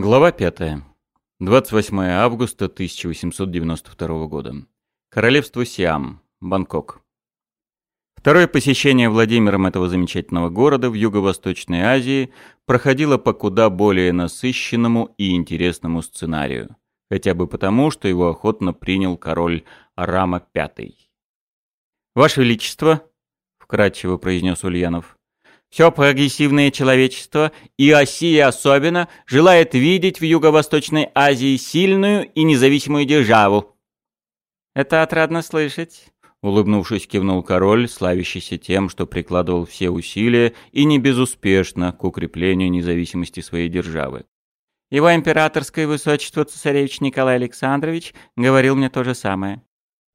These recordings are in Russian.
Глава 5. 28 августа 1892 года. Королевство Сиам, Бангкок. Второе посещение Владимиром этого замечательного города в Юго-Восточной Азии проходило по куда более насыщенному и интересному сценарию, хотя бы потому, что его охотно принял король Арама V. «Ваше Величество», — вкратчиво произнес Ульянов, все прогрессивное человечество, и Россия особенно, желает видеть в Юго-Восточной Азии сильную и независимую державу. «Это отрадно слышать», — улыбнувшись, кивнул король, славящийся тем, что прикладывал все усилия и не безуспешно к укреплению независимости своей державы. Его императорское высочество цесаревич Николай Александрович говорил мне то же самое.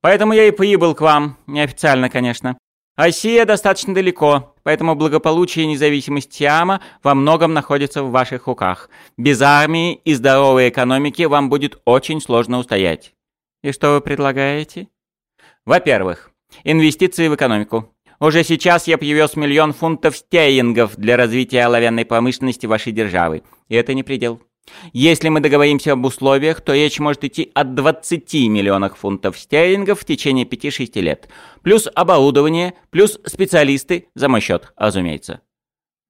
Поэтому я и прибыл к вам, неофициально, конечно. Россия достаточно далеко, поэтому благополучие и независимость Тиама во многом находится в ваших руках. Без армии и здоровой экономики вам будет очень сложно устоять. И что вы предлагаете? Во-первых, инвестиции в экономику. Уже сейчас я привез миллион фунтов стерлингов для развития оловянной промышленности вашей державы. И это не предел. Если мы договоримся об условиях, то речь может идти от 20 миллионов фунтов стерлингов в течение 5-6 лет. Плюс оборудование, плюс специалисты, за мой счет, разумеется.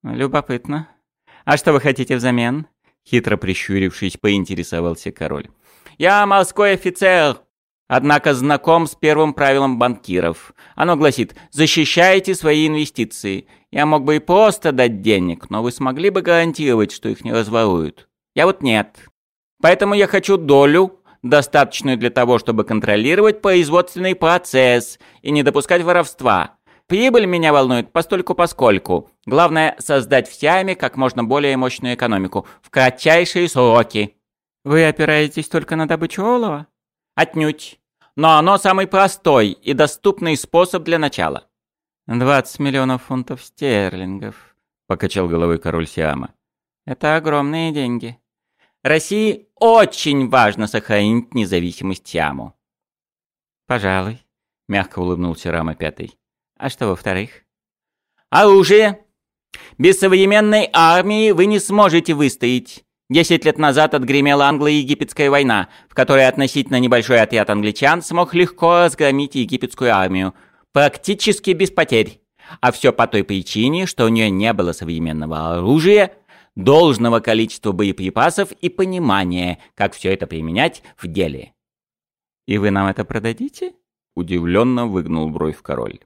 Любопытно. А что вы хотите взамен? Хитро прищурившись, поинтересовался король. Я морской офицер, однако знаком с первым правилом банкиров. Оно гласит «защищайте свои инвестиции». Я мог бы и просто дать денег, но вы смогли бы гарантировать, что их не разворуют? Я вот нет. Поэтому я хочу долю, достаточную для того, чтобы контролировать производственный процесс и не допускать воровства. Прибыль меня волнует постольку-поскольку. Главное — создать в Сиаме как можно более мощную экономику в кратчайшие сроки. Вы опираетесь только на добычу олова? Отнюдь. Но оно самый простой и доступный способ для начала. «Двадцать миллионов фунтов стерлингов», — покачал головой король Сиама. «Это огромные деньги». России очень важно сохранить независимость Тиаму. Пожалуй, мягко улыбнулся Рама Пятый. А что во-вторых? Оружие. Без современной армии вы не сможете выстоять. Десять лет назад отгремела англо-египетская война, в которой относительно небольшой отряд англичан смог легко разгромить египетскую армию, практически без потерь. А все по той причине, что у нее не было современного оружия должного количества боеприпасов и понимания, как все это применять в деле. «И вы нам это продадите?» — удивленно выгнул бровь король.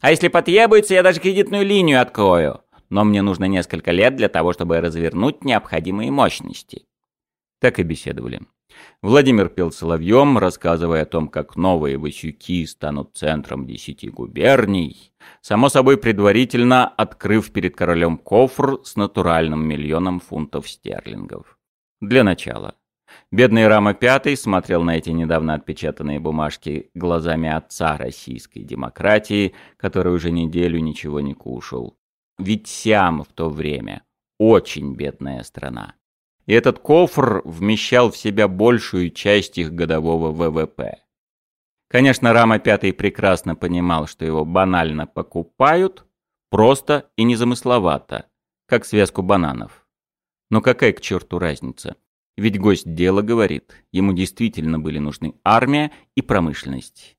«А если потребуется, я даже кредитную линию открою. Но мне нужно несколько лет для того, чтобы развернуть необходимые мощности». Так и беседовали. Владимир пел соловьем, рассказывая о том, как новые Васюки станут центром десяти губерний, само собой предварительно открыв перед королем кофр с натуральным миллионом фунтов стерлингов. Для начала. Бедный Рама Пятый смотрел на эти недавно отпечатанные бумажки глазами отца российской демократии, который уже неделю ничего не кушал. Ведь Сиам в то время очень бедная страна и этот кофр вмещал в себя большую часть их годового ВВП. Конечно, Рама Пятый прекрасно понимал, что его банально покупают, просто и незамысловато, как связку бананов. Но какая к черту разница? Ведь гость дела говорит, ему действительно были нужны армия и промышленность.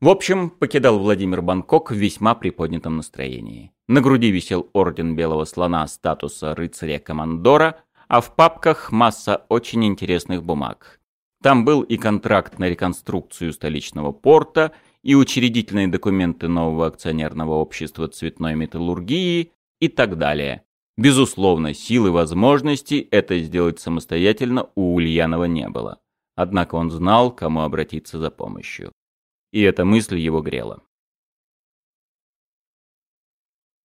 В общем, покидал Владимир Бангкок в весьма приподнятом настроении. На груди висел орден Белого Слона статуса рыцаря-командора – а в папках масса очень интересных бумаг. Там был и контракт на реконструкцию столичного порта, и учредительные документы нового акционерного общества цветной металлургии и так далее. Безусловно, силы возможности это сделать самостоятельно у Ульянова не было. Однако он знал, кому обратиться за помощью. И эта мысль его грела.